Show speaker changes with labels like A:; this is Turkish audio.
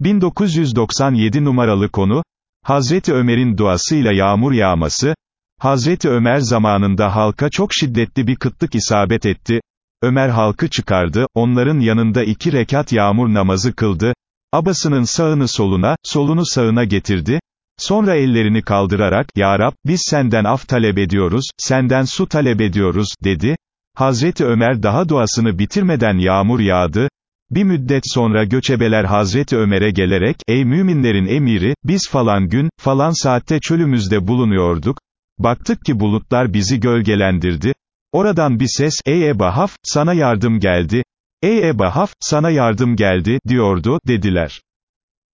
A: 1997 numaralı konu, Hazreti Ömer'in duasıyla yağmur yağması, Hazreti Ömer zamanında halka çok şiddetli bir kıtlık isabet etti, Ömer halkı çıkardı, onların yanında iki rekat yağmur namazı kıldı, abasının sağını soluna, solunu sağına getirdi, sonra ellerini kaldırarak, Ya Rab, biz senden af talep ediyoruz, senden su talep ediyoruz, dedi, Hazreti Ömer daha duasını bitirmeden yağmur yağdı, bir müddet sonra göçebeler Hazreti Ömer'e gelerek, ey müminlerin emiri, biz falan gün, falan saatte çölümüzde bulunuyorduk, baktık ki bulutlar bizi gölgelendirdi, oradan bir ses, ey Eba Haf, sana yardım geldi, ey Eba Haf, sana yardım geldi, diyordu, dediler.